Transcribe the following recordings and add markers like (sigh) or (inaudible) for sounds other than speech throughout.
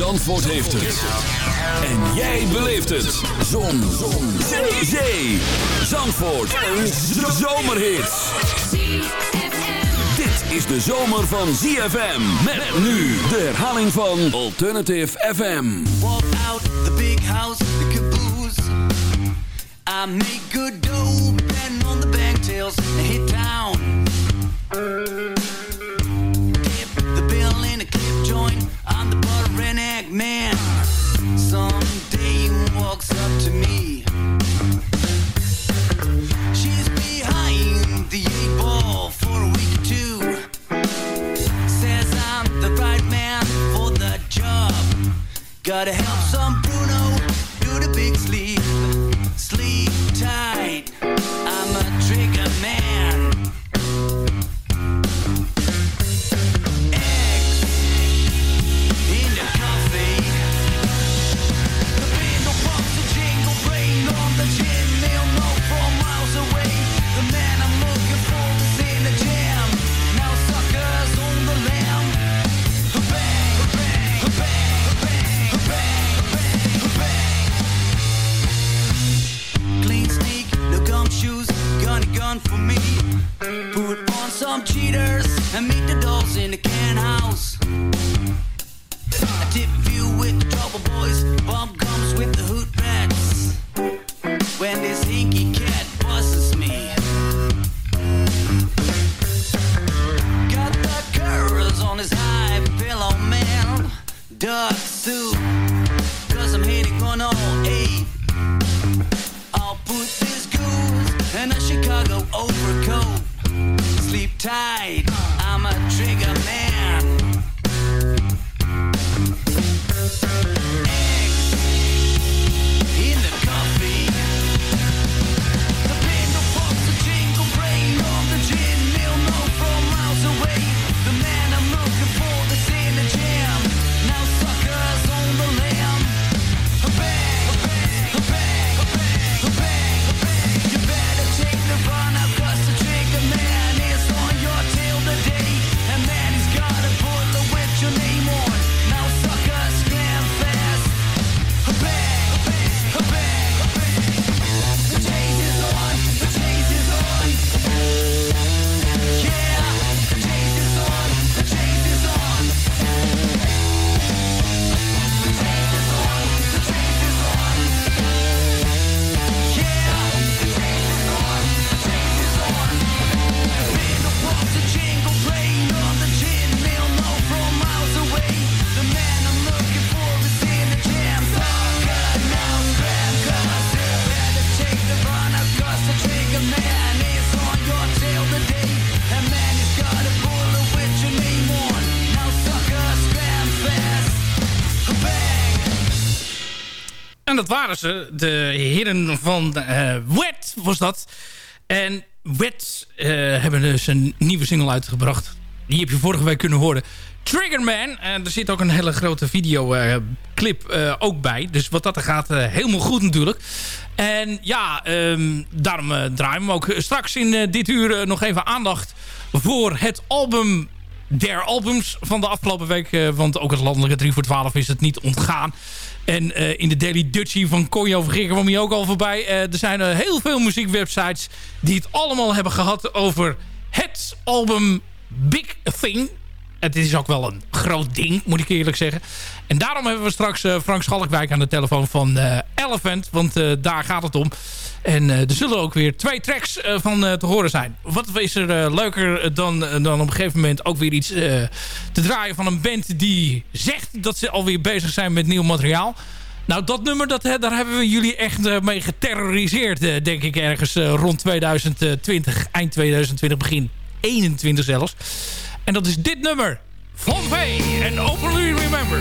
Zandvoort heeft het. En jij beleeft het. Zon. Zon. Zee. Zee. Zandvoort. Een zomerhit. Dit is de zomer van ZFM. Met nu de herhaling van Alternative FM. Walk out the big house, the caboose. I make good dough, betting on the banktails, and hit town. Gotta help in a Chicago overcoat. Sleep tight, I'm a trigger man. En dat waren ze, de heren van eh Wet was dat. En Wet eh, hebben dus een nieuwe single uitgebracht. Die heb je vorige week kunnen horen. Triggerman. En er zit ook een hele grote videoclip eh ook bij. Dus wat dat er gaat, helemaal goed natuurlijk. En ja, ehm, daarom draaien we ook straks in dit uur nog even aandacht voor het album der albums van de afgelopen week. eh, want ook het landelijke 3 voor 12 is het niet ontgaan. En eh, in de Daily Dutchie van Conjo Vergeer kwam hij ook al voorbij. Eh, er zijn heel veel muziekwebsites die het allemaal hebben gehad over het album Big Thing. Het is ook wel een groot ding, moet ik eerlijk zeggen. En daarom hebben we straks eh, Frank Schalkwijk aan de telefoon van eh, Elephant. Want eh, daar gaat het om. En er zullen ook weer twee tracks van te horen zijn. Wat is er leuker dan, dan op een gegeven moment ook weer iets te draaien van een band die zegt dat ze alweer bezig zijn met nieuw materiaal. Nou, dat nummer, dat, daar hebben we jullie echt mee geterroriseerd, denk ik, ergens rond 2020, eind 2020, begin 21 zelfs. En dat is dit nummer van V en Openly Remember.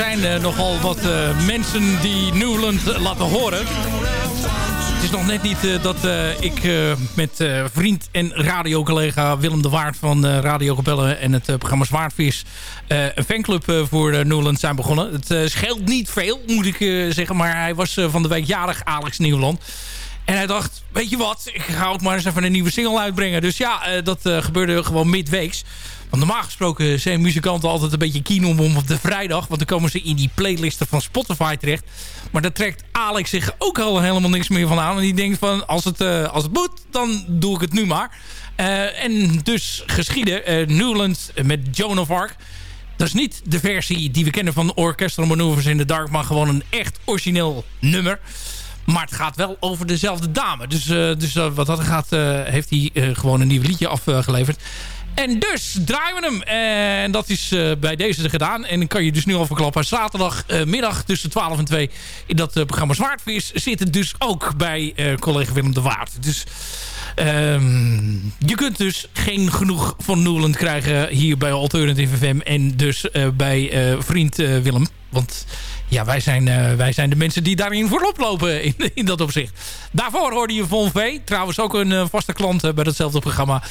Zijn nogal wat eh, mensen die Newland laten horen. Het is nog net niet eh, dat eh, ik met vriend en radiocollega Willem de Waard van Radio Capelle en het programma Zwaardvis een fanclub voor uh, Newland zijn begonnen. Het scheelt niet veel, moet ik zeggen, maar hij was van de week jarig, Alex Nieuwland. En hij dacht, weet je wat, ik ga ook maar eens even een nieuwe single uitbrengen. Dus ja, dat gebeurde gewoon midweeks. Normaal gesproken zijn muzikanten altijd een beetje keen om, op de vrijdag. Want dan komen ze in die playlisten van Spotify terecht. Maar daar trekt Alex zich ook al helemaal niks meer van aan. En die denkt van, als het, eh, als het moet, dan doe ik het nu maar. Eh, en dus geschieden. eh Newland met Joan of Arc. Dat is niet de versie die we kennen van Orchestral Maneuvers in the Dark. Maar gewoon een echt origineel nummer. Maar het gaat wel over dezelfde dame. Dus, dus wat dat gaat, heeft hij gewoon een nieuw liedje afgeleverd. En dus draaien we hem. En dat is eh, bij deze gedaan. En dan kan je dus nu al verklappen. Zaterdagmiddag tussen 12 en 2 in dat eh, programma Zwaardvis zit het dus ook bij eh, collega Willem de Waard. Dus ehm, je kunt dus geen genoeg van Newland krijgen hier bij Alternative FM. En dus bij vriend Willem. Want ja, wij zijn, eh, wij zijn de mensen die daarin voorop lopen in, in dat opzicht. Daarvoor hoorde je Von V. Trouwens ook een eh, vaste klant eh, bij datzelfde programma.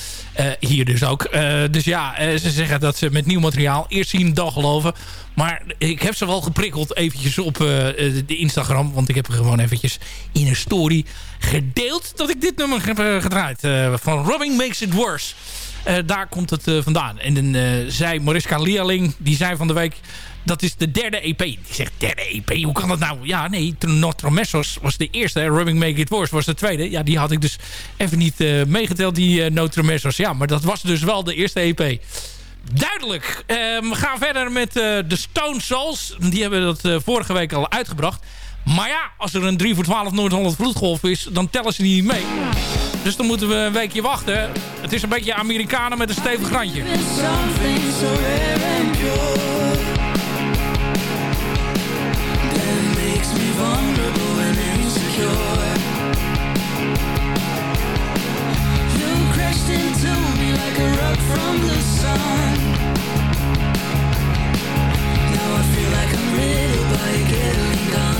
Hier dus ook. Dus ja, ze zeggen dat ze met nieuw materiaal eerst zien dan geloven. Maar ik heb ze wel geprikkeld eventjes op de Instagram. Want ik heb gewoon eventjes in een story gedeeld dat ik dit nummer heb gedraaid. van Robbing Makes It Worse. Daar komt het vandaan. En zij, Mariska Leerling, die zei van de week... dat is de derde EP. Die zegt, derde EP, hoe kan dat nou? Ja, nee, Notromessos was de eerste. Rubbing Make It Worse was de tweede. Ja, die had ik dus even niet uh, meegeteld, die uh, Notromessos. Ja, maar dat was dus wel de eerste EP. Duidelijk. Uh, we gaan verder met de Stone Souls. Die hebben dat vorige week al uitgebracht. Maar ja, als er een 3 voor 12 Noord-Holland vloedgolf is... dan tellen ze niet mee. Dus dan moeten we een weekje wachten. Het is een beetje Amerikanen met een stevig randje. Now I feel like I'm ready by done With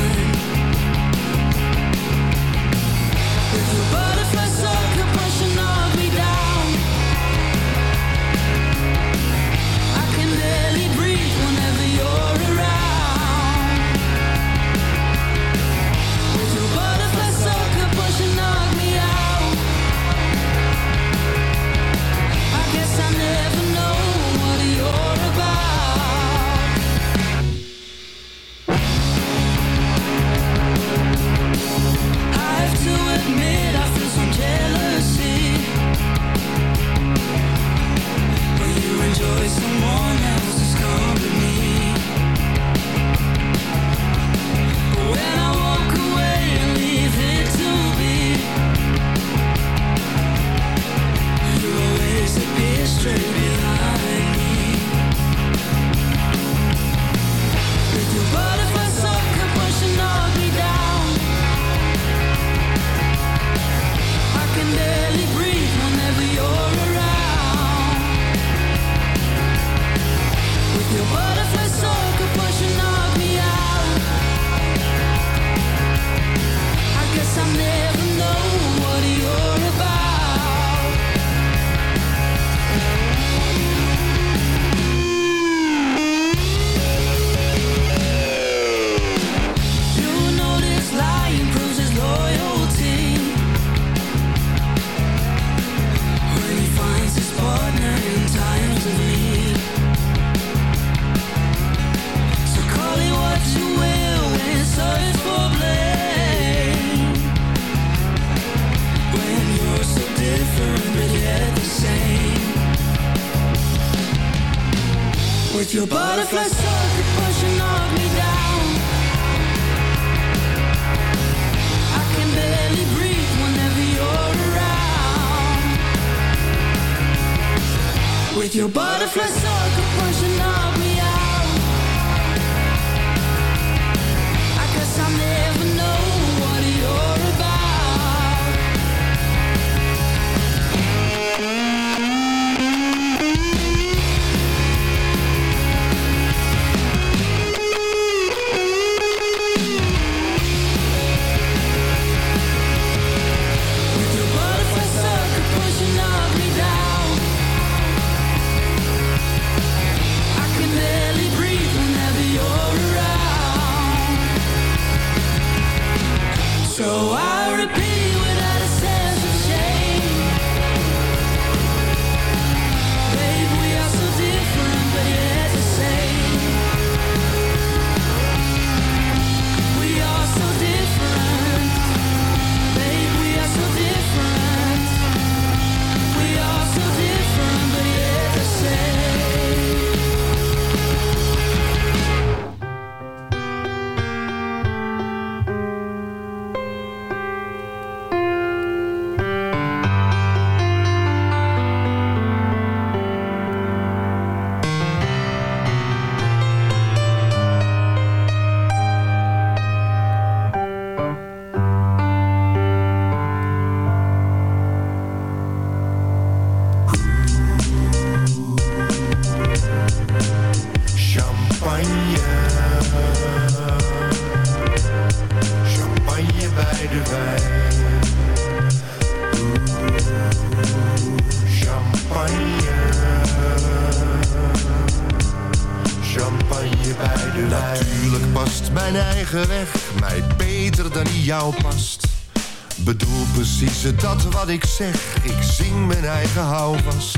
zeg, ik zing mijn eigen houvast.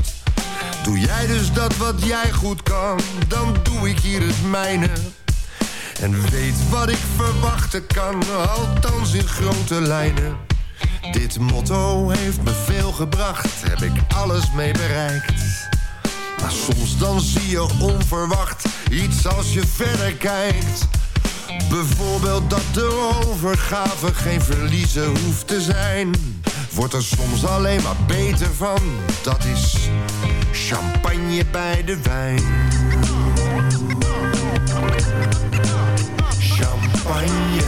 Doe jij dus dat wat jij goed kan, dan doe ik hier het mijne. En weet wat ik verwachten kan, althans in grote lijnen. Dit motto heeft me veel gebracht, heb ik alles mee bereikt. Maar soms dan zie je onverwacht iets als je verder kijkt. Bijvoorbeeld dat de overgave geen verliezen hoeft te zijn. Wordt er soms alleen maar beter van, dat is champagne bij de wijn. Champagne.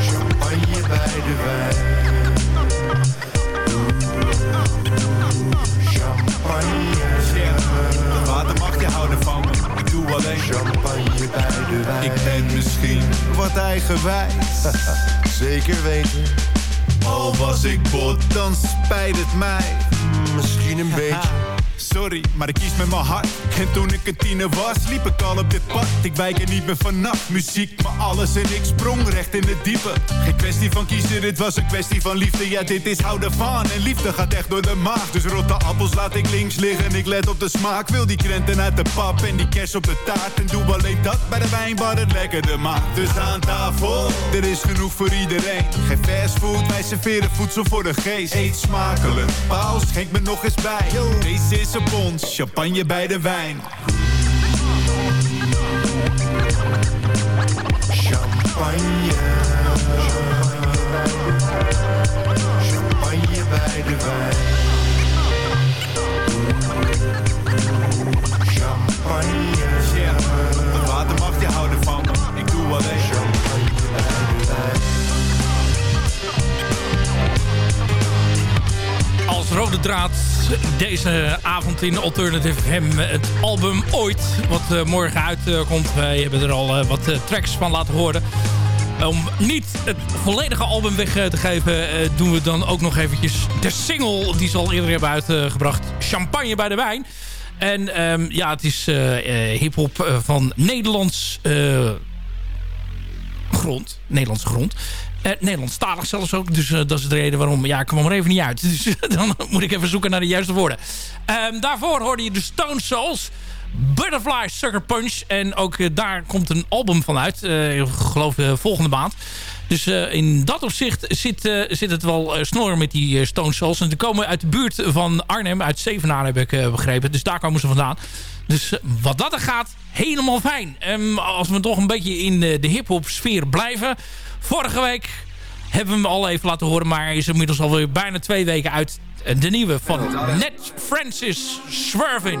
Champagne bij de wijn. Misschien wat eigenwijs (laughs) Zeker weten, Al was ik bot, dan spijt het mij misschien een (laughs) beetje. Sorry, maar ik kies met mijn hart. En toen ik een tiener was, liep ik al op dit pad. Ik wijk er niet meer vanaf, muziek maar alles En ik sprong recht in het diepe. Geen kwestie van kiezen, dit was een kwestie van liefde. Ja, dit is houden van en liefde gaat echt door de maag. Dus rotte appels laat ik links liggen Ik let op de smaak, wil die krenten uit de pap En die kers op de taart. En doe alleen dat bij de wijn waar het lekkerder maakt. Dus aan tafel, er is genoeg voor iedereen. Geen fastfood, wij serveren voedsel voor de geest. Eet smakelijk, paus, schenk me nog eens bij. Deze is een champagne bij de wijn Champagne. Champagne bij de wijn. Rode draad deze avond in Alternative FM het album Ooit, wat eh, morgen uitkomt. Wij hebben er al eh, wat eh, tracks van laten horen. Om niet het volledige album weg te geven, doen we dan ook nog eventjes de single die ze al eerder hebben uitgebracht. Champagne bij de wijn. En ehm, ja, het is eh, hiphop van Nederlands grond. Nederlandse grond. Eh, Nederlandstalig zelfs ook. Dus eh, dat is de reden waarom... Ja, ik kwam er even niet uit. (laughs) Dus dan moet ik even zoeken naar de juiste woorden. Ehm, daarvoor hoorde je de Stone Souls. Butterfly Sucker Punch. En ook eh, daar komt een album van uit. Eh, ik geloof eh, volgende maand. Dus eh, in dat opzicht zit, eh, zit het wel uh, snor met die Stone Souls. En die komen uit de buurt van Arnhem. Uit Zevenaar heb ik begrepen. Dus daar komen ze vandaan. Dus wat dat er gaat, helemaal fijn. Ehm, als we toch een beetje in de hip-hop sfeer blijven. Vorige week hebben we hem al even laten horen. Maar is inmiddels alweer bijna twee weken uit. De nieuwe van Ned Francis Swervin.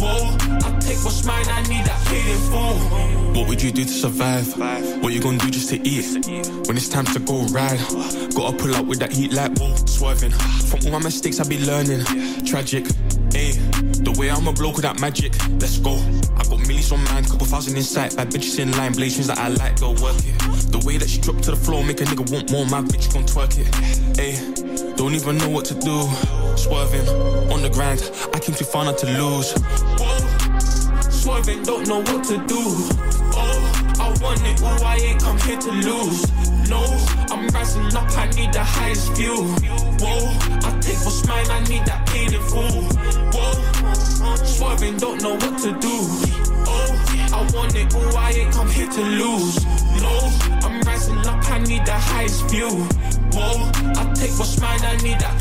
I take what's mine, I need. What would you do to survive? What you gonna do just to eat? When it's time to go ride, gotta pull up with that heat like whoa, swerving. From all my mistakes, I be learning. Tragic, ayy. The way I'm a bloke with that magic, let's go. I got millions on mine, couple thousand in sight. Bad bitches in line, blaze that I like, go work it. The way that she dropped to the floor, make a nigga want more. My bitch gon' twerk it, ayy. Don't even know what to do. Swerving on the grind, I came too far not to lose. Whoa, swerving, don't know what to do. Oh, I want it all, I ain't come here to lose. No, I'm rising up, I need the highest view. Whoa, I take what's mine, I need that paid in full. Whoa, swerving, don't know what to do. Oh, I want it all, I ain't come here to lose. No, I'm rising up, I need the highest view. Whoa, I take what's mine, I need that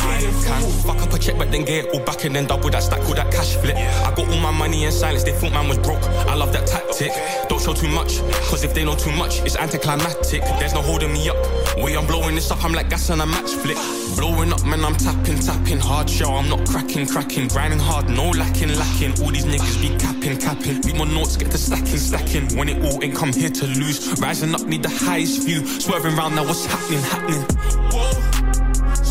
Can fuck up a check, but then get it all back and then double that stack with that cash flip. I got all my money in silence, they thought man was broke. I love that tactic. Don't show too much, cause if they know too much, it's anticlimactic. There's no holding me up. Way I'm blowing this up, I'm like gas on a match flip. Blowing up, man, I'm tapping, tapping. Hard show, I'm not cracking, cracking. Grinding hard, no lacking, lacking. All these niggas be capping, capping. Beat my notes, get the stacking, stacking. When it all ain't come here to lose. Rising up, need the highest view. Swerving round now, what's happening, happening? Whoa,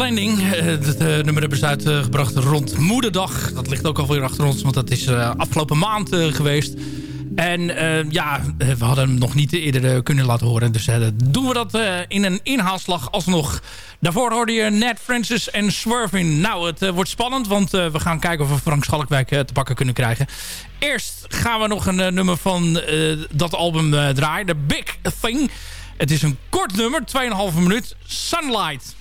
Eh, Het eh, nummer hebben ze uitgebracht rond Moederdag. Dat ligt ook alweer achter ons, want dat is eh, afgelopen maand geweest. En ja, we hadden hem nog niet eerder kunnen laten horen. Dus doen we dat in een inhaalslag alsnog. Daarvoor hoorde je Ned Francis en Swervin. Nou, het wordt spannend, want we gaan kijken of we Frank Schalkwijk te pakken kunnen krijgen. Eerst gaan we nog een nummer van dat album draaien. The Big Thing. Het is een kort nummer, 2,5 minuut. Sunlight.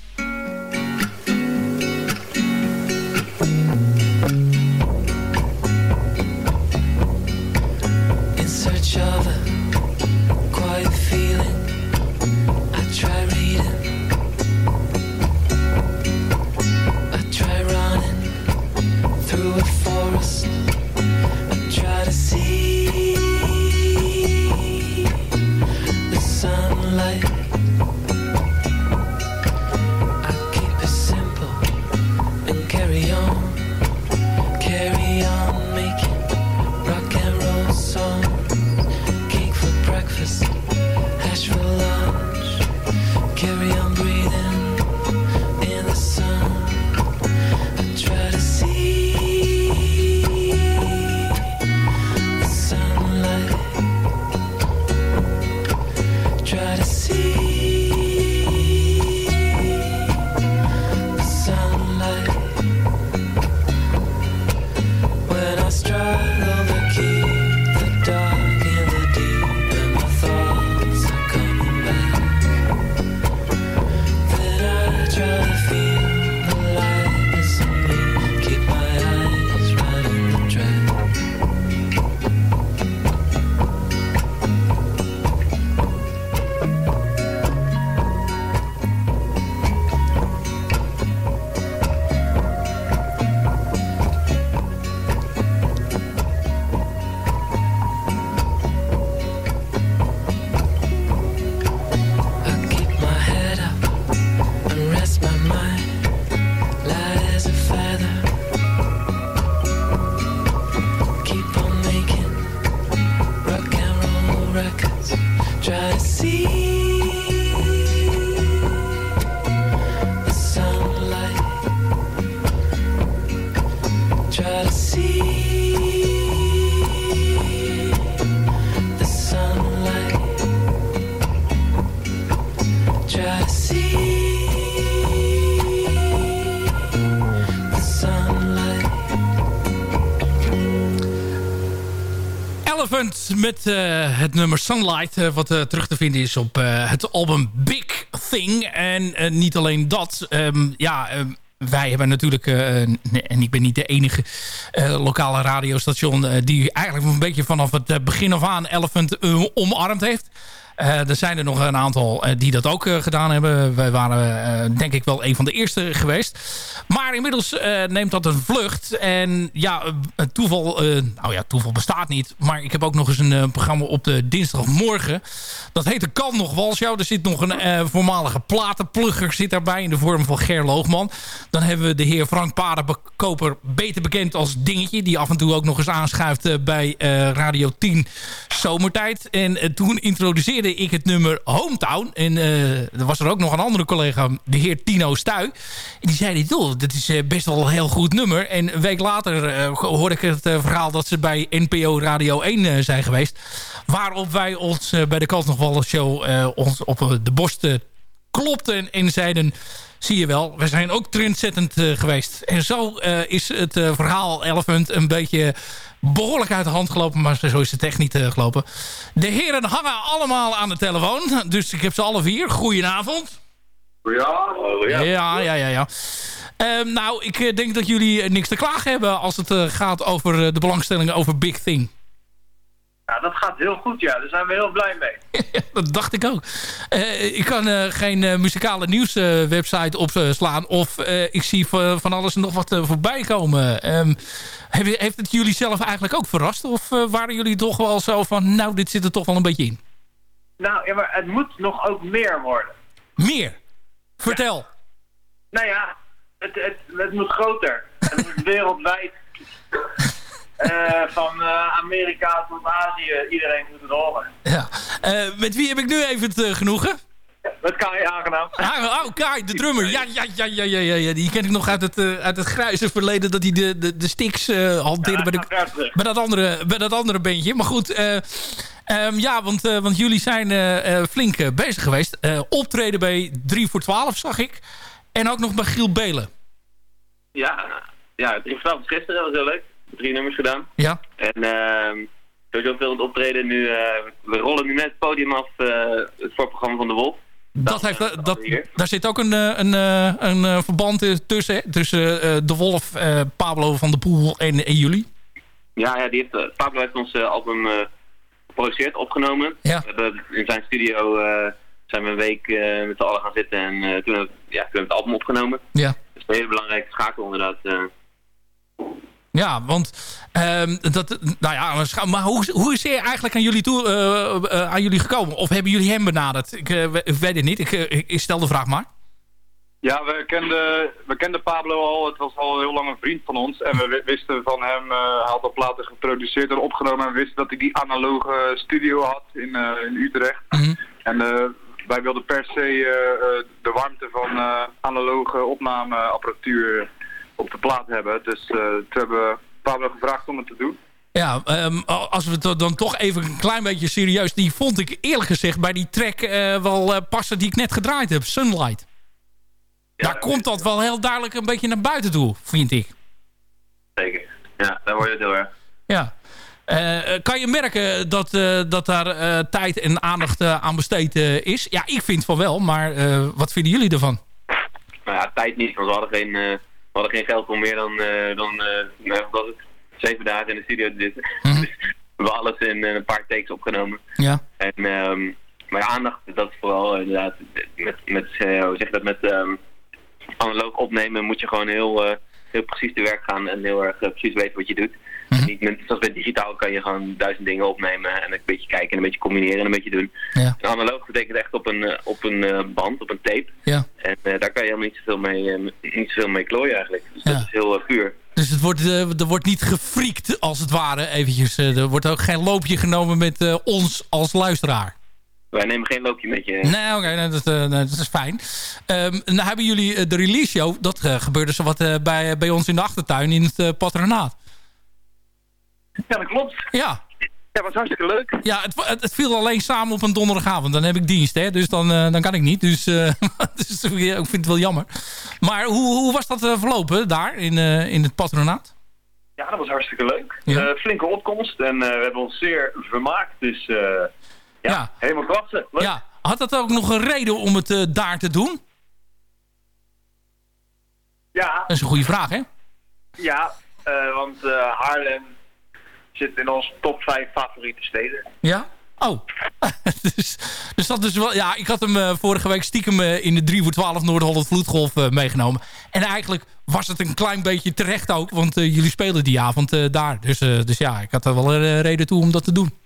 Elephant met eh, het nummer Sunlight. eh, wat eh, terug te vinden is op het album Big Thing. En niet alleen dat. ehm, ja, ehm, wij hebben natuurlijk... en ik ben niet de enige lokale radiostation... die eigenlijk een beetje vanaf het begin af aan Elephant omarmd heeft. Eh, er zijn er nog een aantal eh, die dat ook eh, gedaan hebben. Wij waren denk ik wel een van de eerste geweest. Maar inmiddels neemt dat een vlucht. En ja, toeval... nou ja, toeval bestaat niet. Maar ik heb ook nog eens een programma op de dinsdagmorgen. Dat heet de Kan Nog Walshow. Er zit nog een voormalige platenplugger zit daarbij... in de vorm van Ger Loogman. Dan hebben we de heer Frank Paardenkoper... beter bekend als Dingetje... die af en toe ook nog eens aanschuift bij Radio 10 Zomertijd. En toen introduceerde ik het nummer Hometown. En eh, er was er ook nog een andere collega, de heer Tino Stuy. En die zei, dit is eh, best wel een heel goed nummer. En een week later eh, hoorde ik het verhaal dat ze bij NPO Radio 1 eh, zijn geweest. Waarop wij ons bij de Kans nog wel show ons op de borst klopten en zeiden... Zie je wel, we zijn ook trendzettend geweest. En zo is het verhaal Elephant een beetje behoorlijk uit de hand gelopen. Maar zo is het echt niet eh, gelopen. De heren hangen allemaal aan de telefoon. Dus ik heb ze alle vier. Goedenavond. Ja, Ja, ja, ja, ja. Ehm, nou, ik eh, denk dat jullie eh, niks te klagen hebben als het gaat over de belangstelling over Big Thing. Ja, dat gaat heel goed, ja. Daar zijn we heel blij mee. (laughs) dat dacht ik ook. Eh, ik kan eh, geen eh, muzikale nieuwswebsite opslaan. Of ik zie van, alles nog wat voorbij komen. Ehm, heeft het jullie zelf eigenlijk ook verrast? Of waren jullie toch wel zo van... Nou, dit zit er toch wel een beetje in. Nou, ja, maar het moet nog ook meer worden. Meer. Vertel. Nou ja, het, het, het moet groter. Het moet (laughs) wereldwijd. Eh, van eh, Amerika tot Azië, iedereen moet het horen. Ja. Eh, met wie heb ik nu even het genoegen? met Kai aangenaam. Ah, oh, Kai, de drummer. Ja, ja, ja, ja, ja, ja. Die ken ik nog uit het, eh, uit het grijze verleden... dat hij de, de, de sticks eh hanteerde bij, de, bij, dat andere, bij dat andere bandje. Maar goed, eh, ehm, ja, want, want jullie zijn flink bezig geweest. Optreden bij 3 voor 12, zag ik. En ook nog bij Giel Belen. Ja, ja, drie vanavond gisteren was heel leuk. Drie nummers gedaan. Ja. En ehm sowieso veel het optreden. Nu, eh, we rollen nu net het podium af, eh, het voorprogramma van de Wolf. Dat heeft, dat, daar zit ook een, eh, een, een verband tussen. Tussen De Wolf, Pablo van der Poel en, en jullie. Ja, ja die heeft, Pablo heeft ons album geproduceerd, opgenomen. Ja. We hebben in zijn studio zijn we een week met z'n allen gaan zitten en eh, toen, hebben we, ja, toen hebben we het album opgenomen. Ja. Dat is een hele belangrijke schakel inderdaad. eh. Ja, want ehm, dat, nou ja, maar hoe, hoe is hij eigenlijk aan jullie, toe, eh, eh, aan jullie gekomen? Of hebben jullie hem benaderd? Ik, eh, ik weet het niet. Ik, stel de vraag maar. Ja, we kenden, we kenden Pablo al. Het was al heel lang een vriend van ons. En we wi- wisten van hem, hij had al platen geproduceerd en opgenomen. En we wisten dat hij die analoge studio had in, in Utrecht. En eh, wij wilden per se de warmte van analoge opnameapparatuur op de plaat hebben. Dus eh, toen hebben we Pablo gevraagd om het te doen. Ja, ehm, als we het dan toch even een klein beetje serieus... die vond ik eerlijk gezegd bij die track eh, wel eh, passen die ik net gedraaid heb. Sunlight. Daar komt dat wel heel duidelijk een beetje naar buiten toe, vind ik. Zeker. Ja, daar word je het heel erg. Ja. Eh, kan je merken dat, dat daar tijd en aandacht aan besteed is? Ja, ik vind van wel, maar wat vinden jullie ervan? Nou ja, tijd niet, want we hadden geen, we hadden geen geld om meer dan, eh, dan eh, nou, was het? zeven dagen in de studio te zitten. (laughs) Dus we hebben alles in eh, een paar takes opgenomen. Ja. En, ehm, maar aandacht, dat is vooral inderdaad, met, met hoe zeg dat, met ehm, analoog opnemen moet je gewoon heel, heel precies te werk gaan en heel erg precies weten wat je doet. En Niet met, zoals bij digitaal kan je gewoon duizend dingen opnemen en een beetje kijken en een beetje combineren en een beetje doen. Ja. En analoog betekent echt op een, eh, op een eh, band, op een tape. Ja. En eh, daar kan je helemaal niet zoveel mee, niet zoveel mee klooien eigenlijk. Dus Ja. dat is heel puur. Dus het wordt, er wordt niet gefriekt, als het ware, eventjes. Er wordt ook geen loopje genomen met ons als luisteraar. Wij nemen geen loopje met je. Nee, oké, nee, dat, is fijn. Ehm nou hebben jullie de release show, dat eh, gebeurde zo wat eh, bij, bij ons in de achtertuin in het patronaat. Ja, dat klopt. Ja. Ja, was hartstikke leuk. Ja, het, het, viel alleen samen op een donderdagavond. Dan heb ik dienst, hè. Dus dan, eh, dan kan ik niet. Dus, eh, (laughs) dus ja, ik vind het wel jammer. Maar hoe, hoe was dat eh, verlopen daar in, in het patronaat? Ja, dat was hartstikke leuk. Ja. Flinke opkomst en we hebben ons zeer vermaakt. Dus eh, ja, Ja. helemaal klasse. Leuk. Ja. Had dat ook nog een reden om het daar te doen? Ja, Dat is een goede vraag, hè? ja want eh, Haarlem zit in onze top 5 favoriete steden. Ja? Oh. (laughs) dus, dus dat is wel... Ja, ik had hem eh, vorige week stiekem eh, in de 3 voor 12 Noord-Holland Vloedgolf eh, meegenomen. En eigenlijk was het een klein beetje terecht ook. Want jullie spelen die avond daar. Dus, dus ja, ik had er wel een reden toe om dat te doen.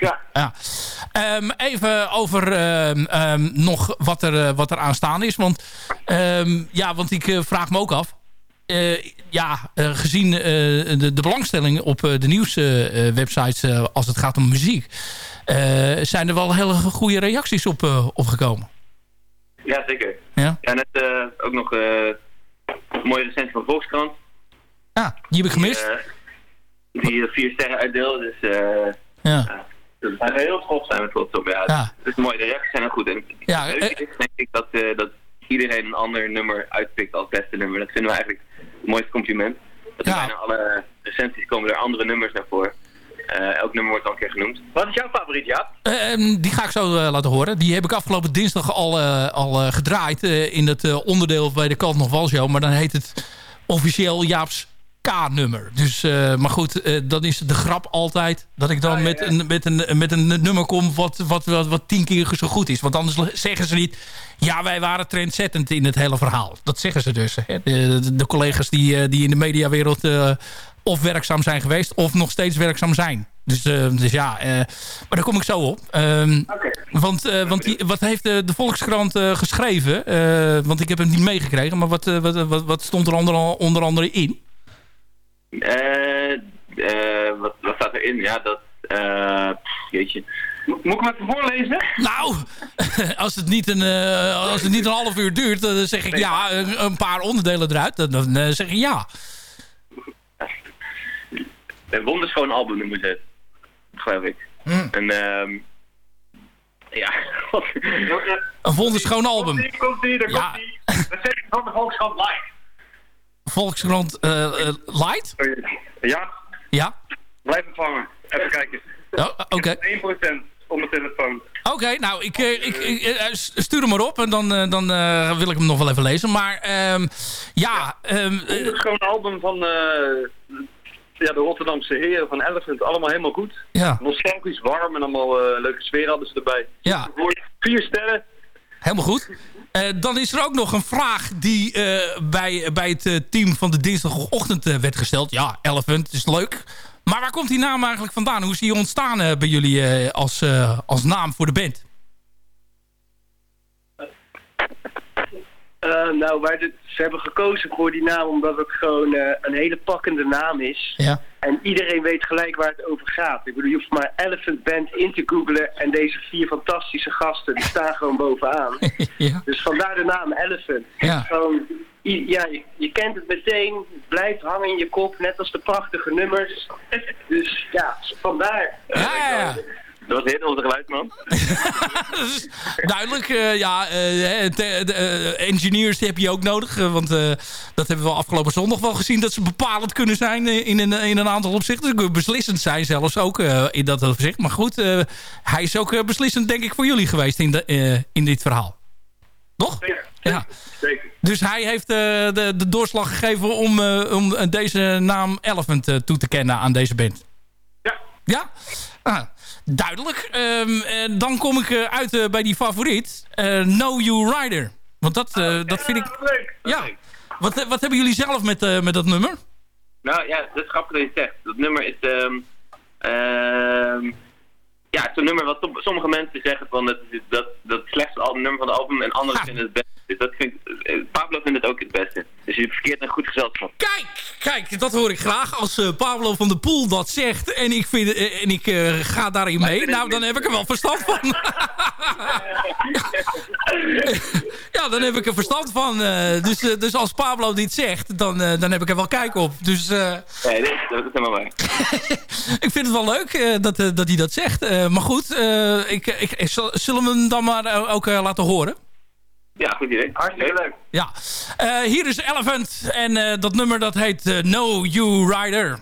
Ja. ja. Ehm, even over ehm, ehm, nog wat er, wat er aanstaan is. Want, ja, want ik vraag me ook af. Eh, ja, eh, gezien eh, de, de belangstelling op de nieuwswebsites als het gaat om muziek... zijn er wel hele goede reacties op, opgekomen. Ja, zeker. Ja? Ja, net ook nog een mooie recensie van Volkskrant. Ja, die heb ik gemist. Die, die vier sterren uitdeelde. Dus eh Ja. zijn heel trots, zijn we trots op. Ja, Ja. Het is mooi, de reacties zijn ook goed. En Ja, het leuke is denk ik dat, dat iedereen een ander nummer uitpikt als beste nummer. Dat vinden we eigenlijk mooiste compliment. Dat bijna alle recensies komen er andere nummers naar voren. Eh, elk nummer wordt al een keer genoemd. Wat is jouw favoriet, Jaap? Ehm, die ga ik zo eh, laten horen. Die heb ik afgelopen dinsdag al, eh, al eh, gedraaid eh, in het eh, onderdeel bij de Kant nog Wel Show. Maar dan heet het officieel Jaap's K-nummer. Dus, eh, maar goed, eh, dan is de grap altijd dat ik dan met, Een, met, een, met een nummer kom wat, wat, wat, wat tien keer zo goed is. Want anders zeggen ze niet, ja wij waren trendzettend in het hele verhaal. Dat zeggen ze dus. Hè? De, de, de collega's die, eh, die in de mediawereld of werkzaam zijn geweest of nog steeds werkzaam zijn. Dus, dus ja, maar daar kom ik zo op. Ehm, Want, want die, wat heeft de, de Volkskrant geschreven? Want ik heb hem niet meegekregen. Maar wat, wat, wat, wat stond er onder, onder andere in? Eh, eh, wat, wat staat erin? Ja, dat... eh, jeetje. Moet ik hem even voorlezen? Nou, (laughs) als het niet een, als het niet een half uur duurt, dan zeg ik ja, een, een paar onderdelen eruit. Dan, dan zeg ik ja. Een wonderschoon album noemen ze het. Geloof ik. Hmm. En ehm ja. Een wonderschoon album. Komt-ie, komt-ie, daar Ja. komt-ie. Dat zeg ik van de Volkskrant live. Volkskrant eh, eh, Light? Ja, Ja. blijf het vangen. Even kijken. Oh, Oké. 1% op mijn telefoon. Oké, nou, ik, eh, ik, ik, eh, stuur hem maar op en dan, eh, dan eh, wil ik hem nog wel even lezen. Maar ehm, ja, ehm, eh, Het gewoon album van eh, ja, de Rotterdamse heren van Elephant. Allemaal helemaal goed. Ja. Nostalgisch, warm en allemaal eh, leuke sfeer hadden ze erbij. ja, Vier sterren. Helemaal goed. Eh, dan is er ook nog een vraag die eh, bij, bij het eh, team van de dinsdagochtend werd gesteld. Ja, Elephant is leuk. Maar waar komt die naam eigenlijk vandaan? Hoe is die ontstaan bij jullie als, als naam voor de band? Eh, nou, ze hebben gekozen voor die naam omdat het gewoon eh, een hele pakkende naam is. Ja. En iedereen weet gelijk waar het over gaat. Ik bedoel, je hoeft maar Elephant Band in te googlen en deze vier fantastische gasten, die staan gewoon bovenaan. (laughs) ja. Dus vandaar de naam Elephant. Ja. Gewoon, ja, je, je kent het meteen, het blijft hangen in je kop, net als de prachtige nummers. Dus ja, vandaar. Ja, ja, ja. Dat was heel onze geluidsman. (laughs) Duidelijk, eh, ja, de, eh, engineers heb je ook nodig. want dat hebben we afgelopen zondag wel gezien... dat ze bepalend kunnen zijn in een, in een aantal opzichten. Kunnen beslissend zijn zelfs ook in dat opzicht. Maar goed, hij is ook beslissend denk ik voor jullie geweest in, de, in dit verhaal. Toch? Ja. Zeker. Dus hij heeft de, de doorslag gegeven om, om deze naam Elephant toe te kennen aan deze band. Ja. Ja? Ah, duidelijk. Ehm, eh, dan kom ik eh, uit eh, bij die favoriet. Know You Rider. Want dat, eh, dat vind ik... Leuk. Ja. Wat, wat hebben jullie zelf met, met dat nummer? Nou ja, dat is grappig dat je het zegt. Dat nummer is... ehm ehm ja, het is een nummer wat som- sommige mensen zeggen van dat is dat, dat het slechtste nummer van het album en anderen vinden het beste. Dus dat vind ik, eh, Pablo vindt het ook het beste. Dus je verkeert een goed gezelschap. Kijk, kijk, dat hoor ik graag. Als eh, Pablo van der Poel dat zegt en ik, vind, eh, en ik ga daarin mee, nou dan heb ik er wel verstand van. (laughs) ja, dan heb ik er verstand van. dus, dus als Pablo dit zegt, dan, dan heb ik er wel kijk op. Dus Nee, dat is, dat is helemaal waar. (laughs) ik vind het wel leuk dat, dat hij dat zegt. Maar goed, ik, ik, zullen we hem dan maar ook laten horen? Ja, goed idee. Hartstikke leuk. Ja. Eh, hier is Elephant en eh, dat nummer dat heet eh, No You Rider.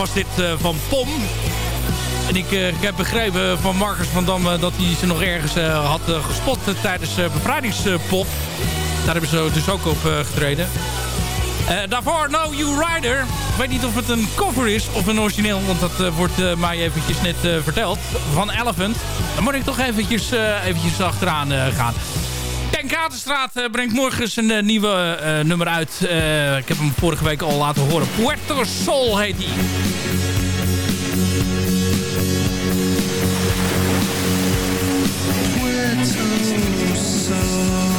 Was dit eh, van POM. En ik, eh, ik heb begrepen van Marcus van Dam eh, dat hij ze nog ergens had gespot tijdens Bevrijdingspop. Daar hebben ze dus ook op getreden. Daarvoor No You Rider. Ik weet niet of het een cover is of een origineel, want dat wordt mij eventjes net verteld. Van Elephant. Dan moet ik toch eventjes, eventjes achteraan gaan. Ken Katerstraat eh, brengt morgen zijn eh, nieuwe eh, nummer uit. Ik heb hem vorige week al laten horen. Puerto Sol heet hij. Out in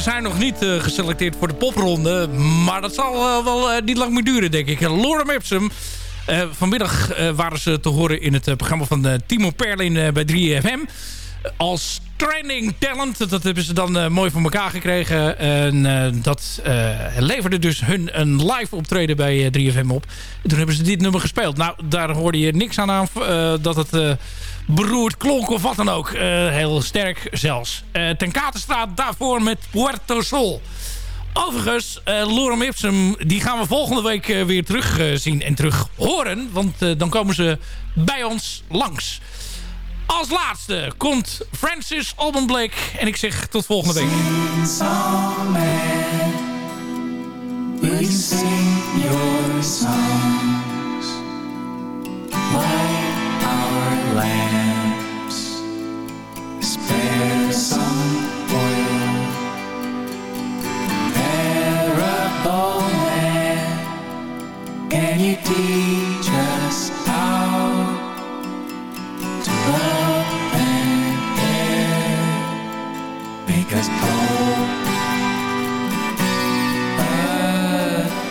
zijn nog niet eh, geselecteerd voor de popronde. Maar dat zal eh, wel eh, niet lang meer duren, denk ik. Lorem Ipsum. Vanmiddag waren ze te horen in het programma van Timo Perlin bij 3FM. Als trending talent. Dat hebben ze dan mooi voor elkaar gekregen. En dat leverde dus hun een live optreden bij eh, 3FM op. En toen hebben ze dit nummer gespeeld. Nou, daar hoorde je niks aan aan dat het beroerd klonk of wat dan ook. Eh, heel sterk zelfs. Eh, ten Katerstraat daarvoor met Puerto Sol. Overigens, eh Lorem Ipsum, die gaan we volgende week weer terug zien en terug horen. Want dan komen ze bij ons langs. Als laatste komt Francis Alban Blake. En ik zeg tot volgende week. Songs?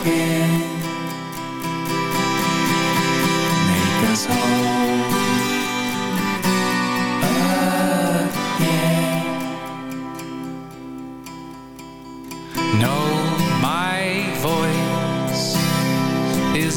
Again. Make us whole